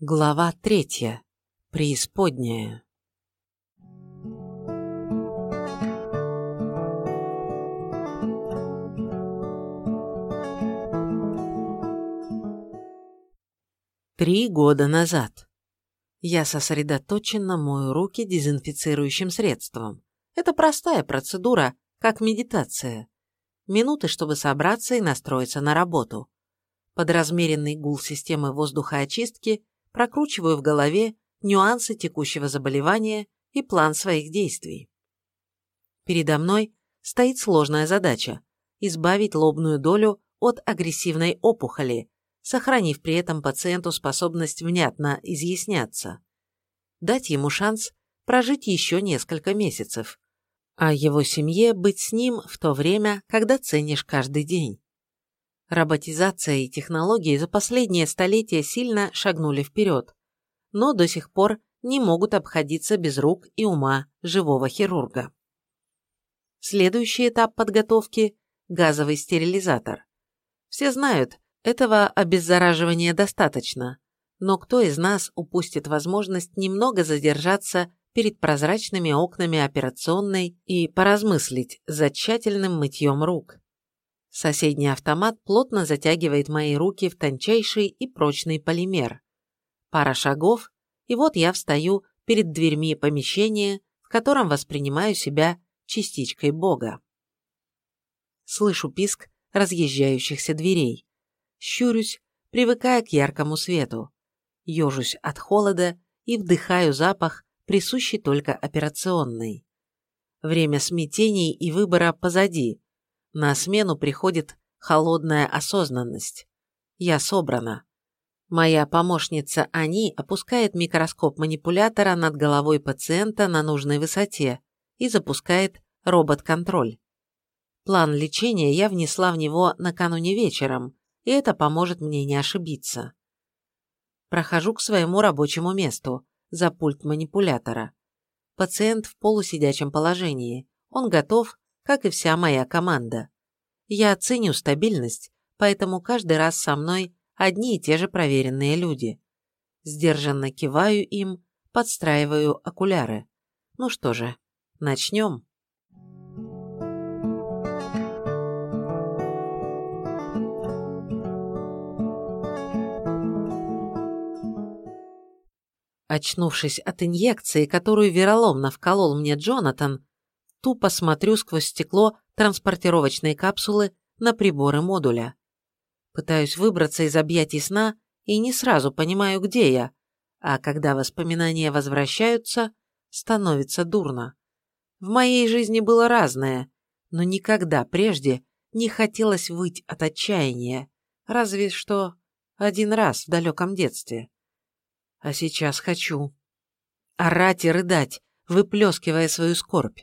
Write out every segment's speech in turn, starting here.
Глава третья. Преисподняя. Три года назад. Я сосредоточенно мою руки дезинфицирующим средством. Это простая процедура, как медитация. Минуты, чтобы собраться и настроиться на работу. Под размеренный гул системы воздухоочистки прокручиваю в голове нюансы текущего заболевания и план своих действий. Передо мной стоит сложная задача – избавить лобную долю от агрессивной опухоли, сохранив при этом пациенту способность внятно изъясняться. Дать ему шанс прожить еще несколько месяцев, а его семье быть с ним в то время, когда ценишь каждый день. Роботизация и технологии за последние столетия сильно шагнули вперед, но до сих пор не могут обходиться без рук и ума живого хирурга. Следующий этап подготовки – газовый стерилизатор. Все знают, этого обеззараживания достаточно, но кто из нас упустит возможность немного задержаться перед прозрачными окнами операционной и поразмыслить за тщательным мытьем рук? Соседний автомат плотно затягивает мои руки в тончайший и прочный полимер. Пара шагов, и вот я встаю перед дверьми помещения, в котором воспринимаю себя частичкой Бога. Слышу писк разъезжающихся дверей. Щурюсь, привыкая к яркому свету. Ежусь от холода и вдыхаю запах, присущий только операционной. Время смятений и выбора позади, на смену приходит холодная осознанность. Я собрана. Моя помощница Ани опускает микроскоп манипулятора над головой пациента на нужной высоте и запускает робот-контроль. План лечения я внесла в него накануне вечером, и это поможет мне не ошибиться. Прохожу к своему рабочему месту, за пульт манипулятора. Пациент в полусидячем положении. Он готов как и вся моя команда. Я ценю стабильность, поэтому каждый раз со мной одни и те же проверенные люди. Сдержанно киваю им, подстраиваю окуляры. Ну что же, начнем. Очнувшись от инъекции, которую вероломно вколол мне Джонатан, тупо смотрю сквозь стекло транспортировочной капсулы на приборы модуля. Пытаюсь выбраться из объятий сна и не сразу понимаю, где я, а когда воспоминания возвращаются, становится дурно. В моей жизни было разное, но никогда прежде не хотелось выть от отчаяния, разве что один раз в далеком детстве. А сейчас хочу. Орать и рыдать, выплескивая свою скорбь.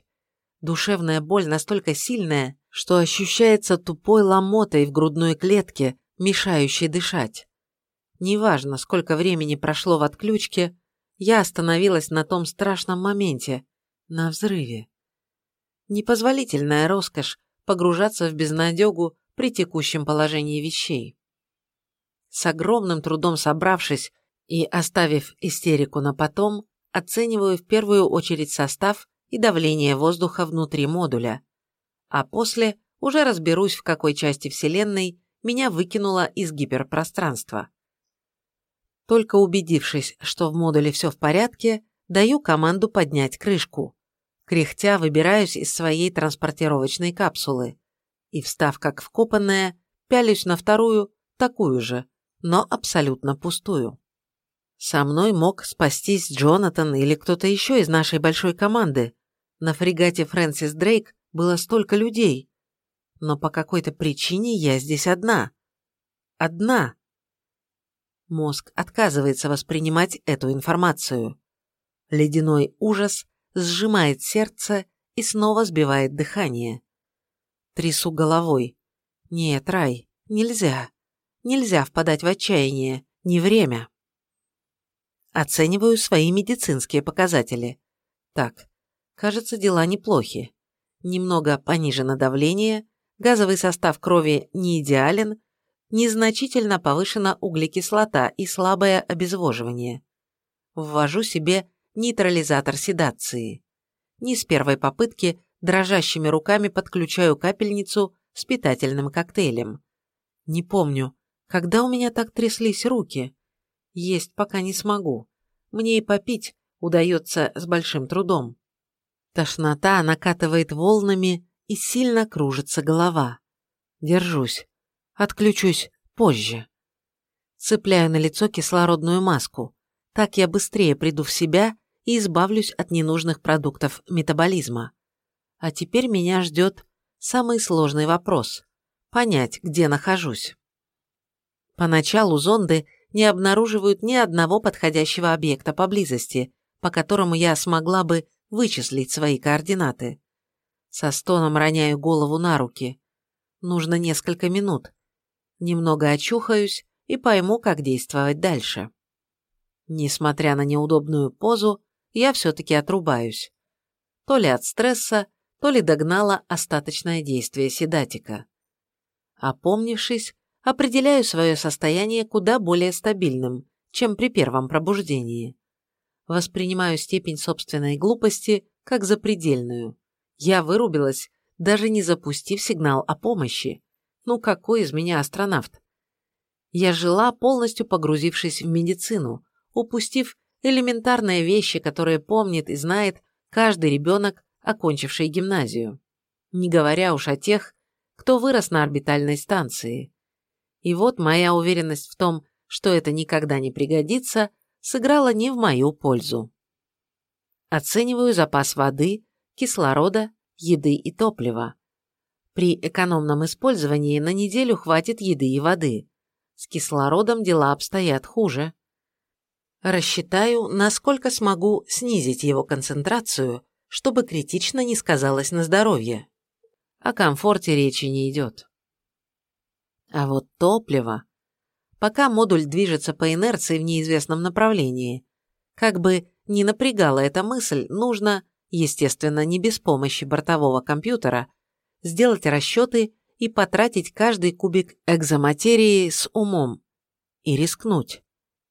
Душевная боль настолько сильная, что ощущается тупой ломотой в грудной клетке, мешающей дышать. Неважно, сколько времени прошло в отключке, я остановилась на том страшном моменте, на взрыве. Непозволительная роскошь погружаться в безнадегу при текущем положении вещей. С огромным трудом собравшись и оставив истерику на потом, оцениваю в первую очередь состав и давление воздуха внутри модуля. А после уже разберусь, в какой части Вселенной меня выкинуло из гиперпространства. Только убедившись, что в модуле все в порядке, даю команду поднять крышку. Кряхтя выбираюсь из своей транспортировочной капсулы и, встав как вкопанная, пялюсь на вторую, такую же, но абсолютно пустую. Со мной мог спастись Джонатан или кто-то еще из нашей большой команды. На фрегате Фрэнсис Дрейк было столько людей. Но по какой-то причине я здесь одна. Одна. Мозг отказывается воспринимать эту информацию. Ледяной ужас сжимает сердце и снова сбивает дыхание. Трясу головой. Нет, Рай, нельзя. Нельзя впадать в отчаяние. Не время. Оцениваю свои медицинские показатели. Так, кажется, дела неплохи. Немного понижено давление, газовый состав крови не идеален, незначительно повышена углекислота и слабое обезвоживание. Ввожу себе нейтрализатор седации. Не с первой попытки дрожащими руками подключаю капельницу с питательным коктейлем. Не помню, когда у меня так тряслись руки. Есть пока не смогу. Мне и попить удается с большим трудом. Тошнота накатывает волнами и сильно кружится голова. Держусь. Отключусь позже. Цепляю на лицо кислородную маску. Так я быстрее приду в себя и избавлюсь от ненужных продуктов метаболизма. А теперь меня ждет самый сложный вопрос – понять, где нахожусь. Поначалу зонды не обнаруживают ни одного подходящего объекта поблизости, по которому я смогла бы вычислить свои координаты. Со стоном роняю голову на руки. Нужно несколько минут. Немного очухаюсь и пойму, как действовать дальше. Несмотря на неудобную позу, я все-таки отрубаюсь. То ли от стресса, то ли догнала остаточное действие седатика. Опомнившись, определяю свое состояние куда более стабильным, чем при первом пробуждении. Воспринимаю степень собственной глупости как запредельную. Я вырубилась, даже не запустив сигнал о помощи. Ну какой из меня астронавт? Я жила, полностью погрузившись в медицину, упустив элементарные вещи, которые помнит и знает каждый ребенок, окончивший гимназию. Не говоря уж о тех, кто вырос на орбитальной станции. И вот моя уверенность в том, что это никогда не пригодится, сыграла не в мою пользу. Оцениваю запас воды, кислорода, еды и топлива. При экономном использовании на неделю хватит еды и воды. С кислородом дела обстоят хуже. Рассчитаю, насколько смогу снизить его концентрацию, чтобы критично не сказалось на здоровье. О комфорте речи не идет. А вот топливо. Пока модуль движется по инерции в неизвестном направлении, как бы не напрягала эта мысль, нужно, естественно, не без помощи бортового компьютера, сделать расчеты и потратить каждый кубик экзоматерии с умом. И рискнуть.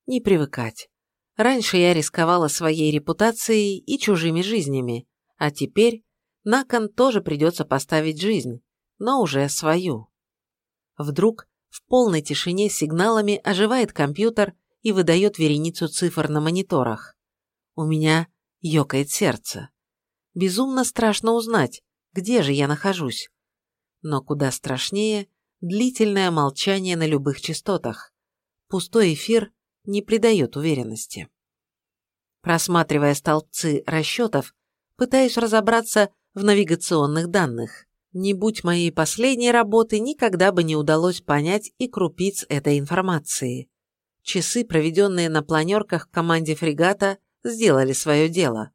Не привыкать. Раньше я рисковала своей репутацией и чужими жизнями, а теперь на кон тоже придется поставить жизнь, но уже свою. Вдруг в полной тишине сигналами оживает компьютер и выдает вереницу цифр на мониторах. У меня ёкает сердце. Безумно страшно узнать, где же я нахожусь. Но куда страшнее длительное молчание на любых частотах. Пустой эфир не придает уверенности. Просматривая столбцы расчетов, пытаюсь разобраться в навигационных данных. Не будь моей последней работы, никогда бы не удалось понять и крупиц этой информации. Часы, проведенные на планерках в команде фрегата, сделали свое дело.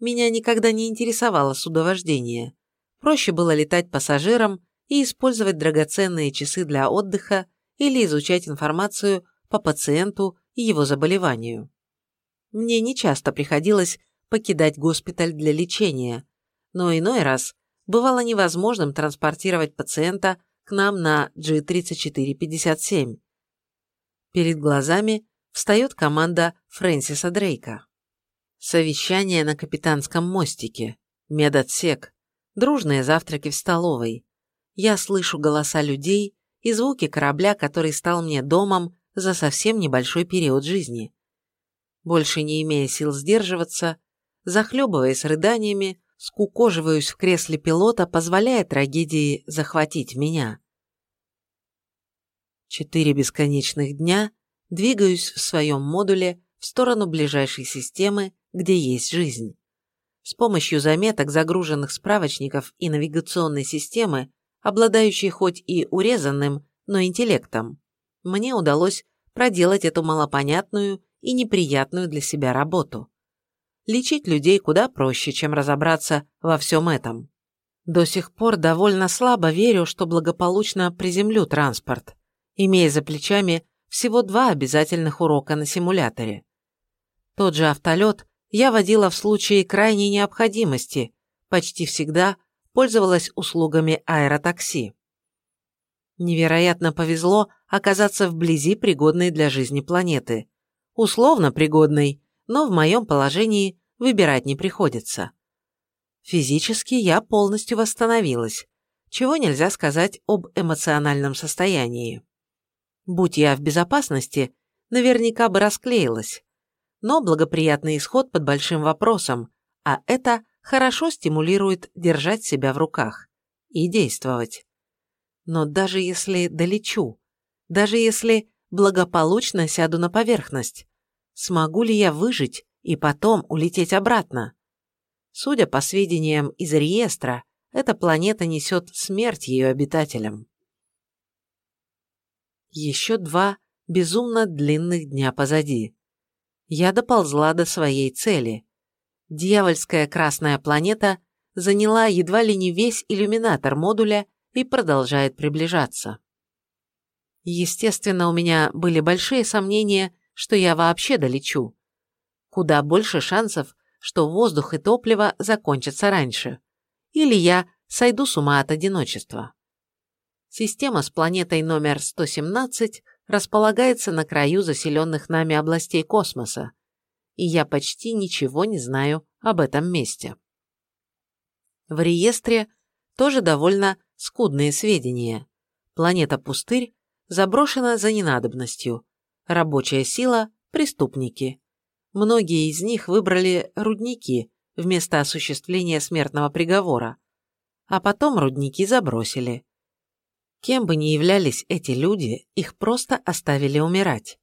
Меня никогда не интересовало судовождение. Проще было летать пассажирам и использовать драгоценные часы для отдыха или изучать информацию по пациенту и его заболеванию. Мне нечасто приходилось покидать госпиталь для лечения, но иной раз бывало невозможным транспортировать пациента к нам на G3457. Перед глазами встает команда Фрэнсиса Дрейка. Совещание на капитанском мостике, медотсек, дружные завтраки в столовой. Я слышу голоса людей и звуки корабля, который стал мне домом за совсем небольшой период жизни. Больше не имея сил сдерживаться, захлебываясь рыданиями, скукоживаюсь в кресле пилота, позволяя трагедии захватить меня. Четыре бесконечных дня двигаюсь в своем модуле в сторону ближайшей системы, где есть жизнь. С помощью заметок, загруженных справочников и навигационной системы, обладающей хоть и урезанным, но интеллектом, мне удалось проделать эту малопонятную и неприятную для себя работу. Лечить людей куда проще, чем разобраться во всем этом. До сих пор довольно слабо верю, что благополучно приземлю транспорт, имея за плечами всего два обязательных урока на симуляторе. Тот же автолет я водила в случае крайней необходимости, почти всегда пользовалась услугами аэротакси. Невероятно повезло оказаться вблизи пригодной для жизни планеты. Условно пригодной, но в моем положении выбирать не приходится. Физически я полностью восстановилась, чего нельзя сказать об эмоциональном состоянии. Будь я в безопасности, наверняка бы расклеилась. Но благоприятный исход под большим вопросом, а это хорошо стимулирует держать себя в руках и действовать. Но даже если долечу, даже если благополучно сяду на поверхность, смогу ли я выжить и потом улететь обратно? Судя по сведениям из реестра, эта планета несет смерть ее обитателям. Еще два безумно длинных дня позади. Я доползла до своей цели. Дьявольская красная планета заняла едва ли не весь иллюминатор модуля и продолжает приближаться. Естественно, у меня были большие сомнения, что я вообще долечу. Куда больше шансов, что воздух и топливо закончатся раньше. Или я сойду с ума от одиночества. Система с планетой номер 117 располагается на краю заселенных нами областей космоса, и я почти ничего не знаю об этом месте. В реестре тоже довольно скудные сведения. Планета-пустырь заброшена за ненадобностью. Рабочая сила – преступники. Многие из них выбрали рудники вместо осуществления смертного приговора. А потом рудники забросили. Кем бы ни являлись эти люди, их просто оставили умирать.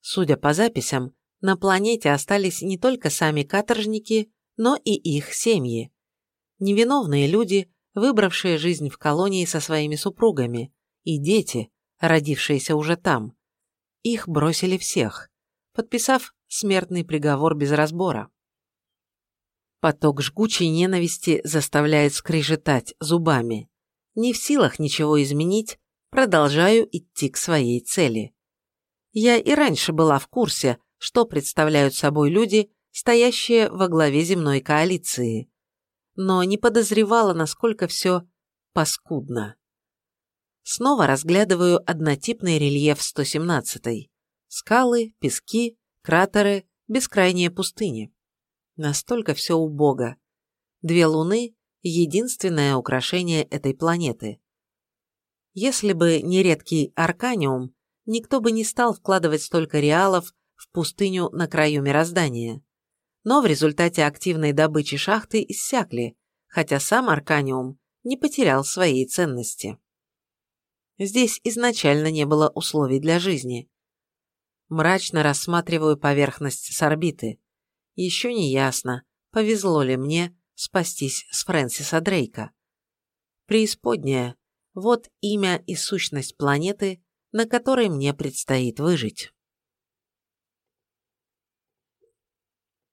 Судя по записям, на планете остались не только сами каторжники, но и их семьи. Невиновные люди, выбравшие жизнь в колонии со своими супругами, и дети, родившиеся уже там. Их бросили всех, подписав смертный приговор без разбора. Поток жгучей ненависти заставляет скрежетать зубами не в силах ничего изменить, продолжаю идти к своей цели. Я и раньше была в курсе, что представляют собой люди, стоящие во главе земной коалиции, но не подозревала, насколько все паскудно. Снова разглядываю однотипный рельеф 117-й. Скалы, пески, кратеры, бескрайние пустыни. Настолько все убого. Две луны единственное украшение этой планеты. Если бы не редкий арканиум, никто бы не стал вкладывать столько реалов в пустыню на краю мироздания. Но в результате активной добычи шахты иссякли, хотя сам арканиум не потерял своей ценности. Здесь изначально не было условий для жизни. Мрачно рассматриваю поверхность с орбиты. Еще не ясно, повезло ли мне спастись с Фрэнсиса Дрейка. Преисподняя – вот имя и сущность планеты, на которой мне предстоит выжить.